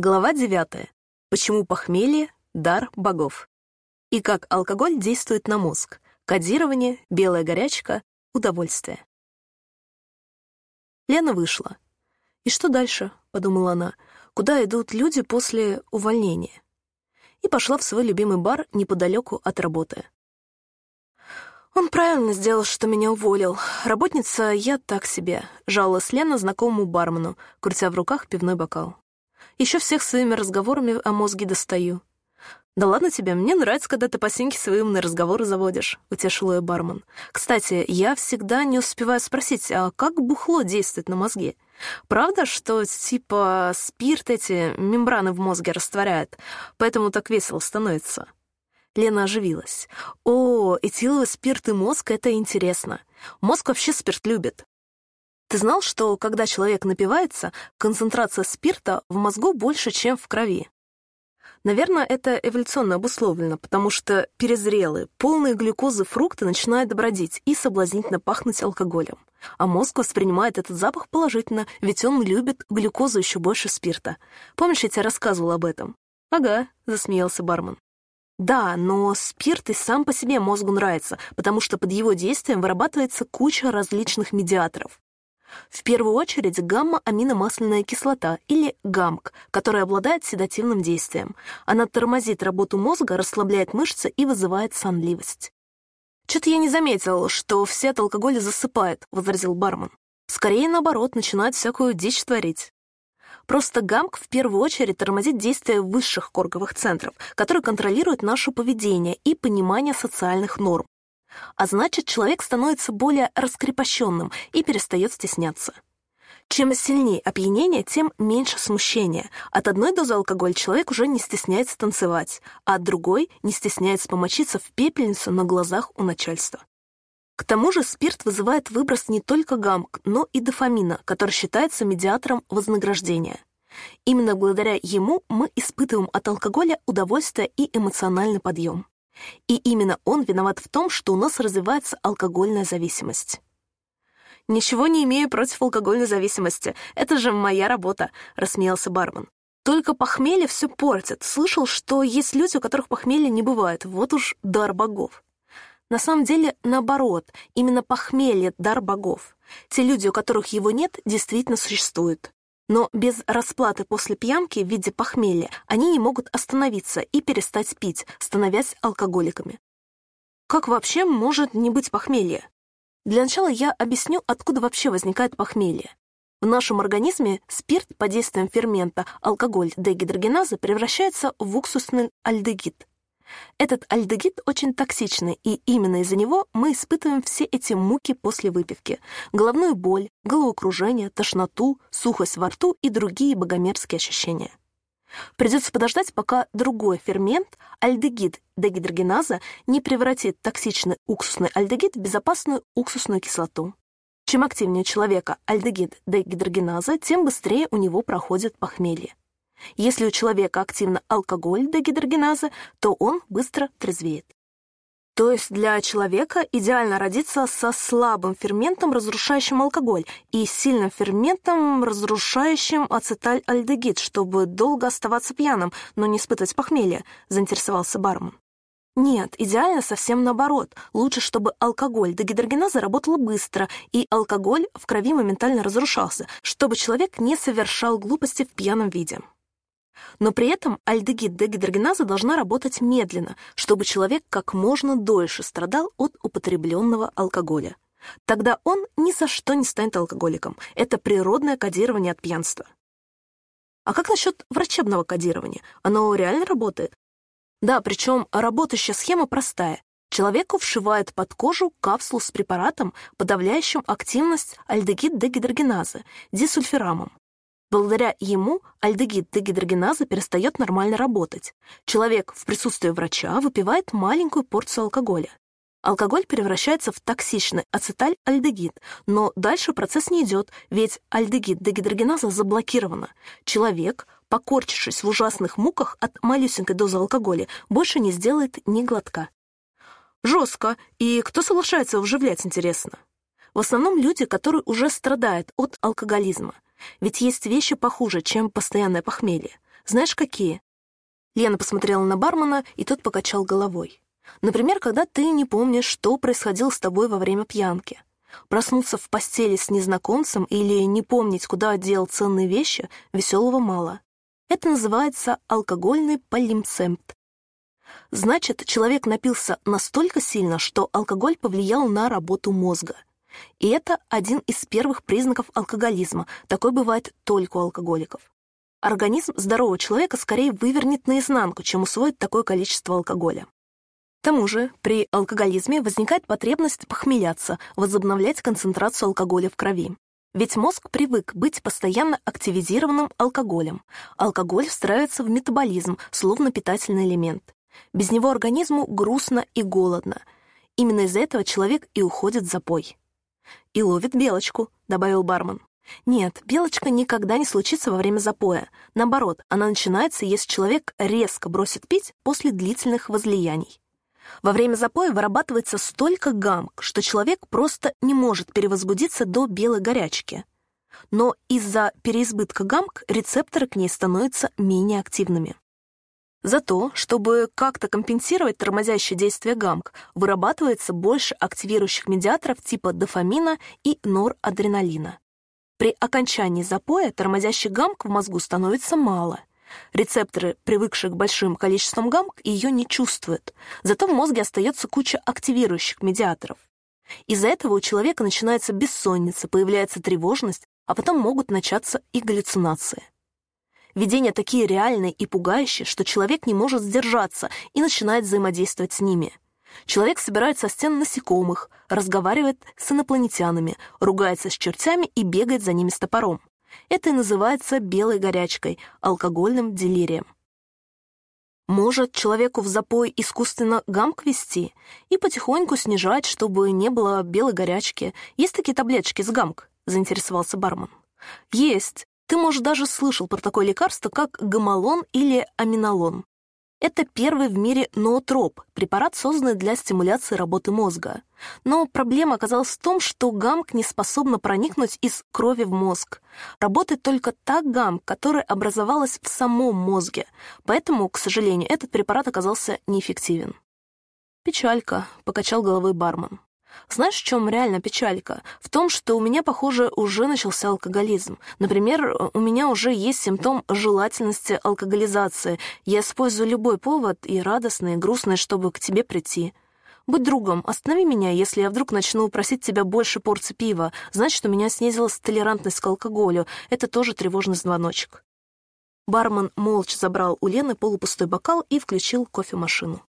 Глава 9. Почему похмелье — дар богов. И как алкоголь действует на мозг. Кодирование, белая горячка, удовольствие. Лена вышла. «И что дальше?» — подумала она. «Куда идут люди после увольнения?» И пошла в свой любимый бар неподалеку от работы. «Он правильно сделал, что меня уволил. Работница я так себе», — жаловалась Лена знакомому бармену, крутя в руках пивной бокал. Еще всех своими разговорами о мозге достаю. «Да ладно тебе, мне нравится, когда ты по синьке свои умные разговоры заводишь», — утешил ее бармен. «Кстати, я всегда не успеваю спросить, а как бухло действует на мозги? Правда, что типа спирт эти мембраны в мозге растворяет, поэтому так весело становится?» Лена оживилась. «О, этиловый спирт и мозг — это интересно. Мозг вообще спирт любит. Ты знал, что когда человек напивается, концентрация спирта в мозгу больше, чем в крови? Наверное, это эволюционно обусловлено, потому что перезрелые, полные глюкозы фрукты начинают бродить и соблазнительно пахнуть алкоголем. А мозг воспринимает этот запах положительно, ведь он любит глюкозу еще больше спирта. Помнишь, я тебе рассказывал об этом? «Ага», — засмеялся бармен. Да, но спирт и сам по себе мозгу нравится, потому что под его действием вырабатывается куча различных медиаторов. В первую очередь гамма-аминомасляная кислота, или ГАМК, которая обладает седативным действием. Она тормозит работу мозга, расслабляет мышцы и вызывает сонливость. «Чё-то я не заметил, что все от алкоголя засыпают», — возразил бармен. «Скорее, наоборот, начинают всякую дичь творить». Просто ГАМК в первую очередь тормозит действие высших корговых центров, которые контролируют наше поведение и понимание социальных норм. А значит, человек становится более раскрепощенным и перестает стесняться. Чем сильнее опьянение, тем меньше смущения. От одной дозы алкоголя человек уже не стесняется танцевать, а от другой не стесняется помочиться в пепельницу на глазах у начальства. К тому же спирт вызывает выброс не только гамк, но и дофамина, который считается медиатором вознаграждения. Именно благодаря ему мы испытываем от алкоголя удовольствие и эмоциональный подъем. И именно он виноват в том, что у нас развивается алкогольная зависимость. «Ничего не имею против алкогольной зависимости. Это же моя работа», — рассмеялся бармен. «Только похмелье все портит. Слышал, что есть люди, у которых похмелья не бывает. Вот уж дар богов». На самом деле, наоборот, именно похмелье — дар богов. Те люди, у которых его нет, действительно существуют. Но без расплаты после пьянки в виде похмелья они не могут остановиться и перестать пить, становясь алкоголиками. Как вообще может не быть похмелья? Для начала я объясню, откуда вообще возникает похмелье. В нашем организме спирт под действием фермента алкоголь дегидрогеназа превращается в уксусный альдегид. Этот альдегид очень токсичный, и именно из-за него мы испытываем все эти муки после выпивки. Головную боль, головокружение, тошноту, сухость во рту и другие богомерзкие ощущения. Придется подождать, пока другой фермент, альдегид дегидрогеназа, не превратит токсичный уксусный альдегид в безопасную уксусную кислоту. Чем активнее у человека альдегид дегидрогеназа, тем быстрее у него проходит похмелье. Если у человека активно алкоголь дегидрогеназа, то он быстро трезвеет. То есть для человека идеально родиться со слабым ферментом, разрушающим алкоголь, и сильным ферментом, разрушающим ацетальальдегид, чтобы долго оставаться пьяным, но не испытывать похмелье, заинтересовался бармен. Нет, идеально совсем наоборот. Лучше, чтобы алкоголь дегидрогеназа работала быстро, и алкоголь в крови моментально разрушался, чтобы человек не совершал глупости в пьяном виде. Но при этом альдегид-дегидрогеназа должна работать медленно, чтобы человек как можно дольше страдал от употребленного алкоголя. Тогда он ни за что не станет алкоголиком. Это природное кодирование от пьянства. А как насчет врачебного кодирования? Оно реально работает? Да, причем работающая схема простая. Человеку вшивают под кожу капсулу с препаратом, подавляющим активность альдегид-дегидрогеназы, дисульфирамом. Благодаря ему альдегид дегидрогеназа перестает нормально работать. Человек в присутствии врача выпивает маленькую порцию алкоголя. Алкоголь превращается в токсичный ацеталь-альдегид, но дальше процесс не идет, ведь альдегид дегидрогеназа заблокирована. Человек, покорчившись в ужасных муках от малюсенькой дозы алкоголя, больше не сделает ни глотка. Жестко. И кто соглашается вживлять, интересно? В основном люди, которые уже страдают от алкоголизма — ведь есть вещи похуже, чем постоянное похмелье. Знаешь, какие? Лена посмотрела на бармена, и тот покачал головой. Например, когда ты не помнишь, что происходило с тобой во время пьянки. Проснуться в постели с незнакомцем или не помнить, куда отдел ценные вещи, веселого мало. Это называется алкогольный полимцемт. Значит, человек напился настолько сильно, что алкоголь повлиял на работу мозга. И это один из первых признаков алкоголизма. Такой бывает только у алкоголиков. Организм здорового человека скорее вывернет наизнанку, чем усвоит такое количество алкоголя. К тому же при алкоголизме возникает потребность похмеляться, возобновлять концентрацию алкоголя в крови. Ведь мозг привык быть постоянно активизированным алкоголем. Алкоголь встраивается в метаболизм, словно питательный элемент. Без него организму грустно и голодно. Именно из-за этого человек и уходит в запой. «И ловит белочку», — добавил бармен. Нет, белочка никогда не случится во время запоя. Наоборот, она начинается, если человек резко бросит пить после длительных возлияний. Во время запоя вырабатывается столько гамк, что человек просто не может перевозбудиться до белой горячки. Но из-за переизбытка гамк рецепторы к ней становятся менее активными. Зато, чтобы как-то компенсировать тормозящее действие гамк, вырабатывается больше активирующих медиаторов типа дофамина и норадреналина. При окончании запоя тормозящих гамк в мозгу становится мало, Рецепторы, привыкшие к большим количествам гамк, ее не чувствуют. Зато в мозге остается куча активирующих медиаторов. Из-за этого у человека начинается бессонница, появляется тревожность, а потом могут начаться и галлюцинации. Видения такие реальные и пугающие, что человек не может сдержаться и начинает взаимодействовать с ними. Человек собирает со стен насекомых, разговаривает с инопланетянами, ругается с чертями и бегает за ними с топором. Это и называется белой горячкой, алкогольным делирием. Может, человеку в запой искусственно гамк вести и потихоньку снижать, чтобы не было белой горячки. Есть такие таблеточки с гамк? Заинтересовался бармен. Есть. Ты, может, даже слышал про такое лекарство, как гамалон или аминолон. Это первый в мире ноотроп, препарат, созданный для стимуляции работы мозга. Но проблема оказалась в том, что гамк не способна проникнуть из крови в мозг. Работает только та гамк, которая образовалась в самом мозге. Поэтому, к сожалению, этот препарат оказался неэффективен. «Печалька», — покачал головой бармен. Знаешь, в чем реально печалька? В том, что у меня, похоже, уже начался алкоголизм. Например, у меня уже есть симптом желательности алкоголизации. Я использую любой повод, и радостный, и грустный, чтобы к тебе прийти. Будь другом, останови меня, если я вдруг начну просить тебя больше порций пива. Значит, у меня снизилась толерантность к алкоголю. Это тоже тревожный звоночек. Бармен молча забрал у Лены полупустой бокал и включил кофемашину.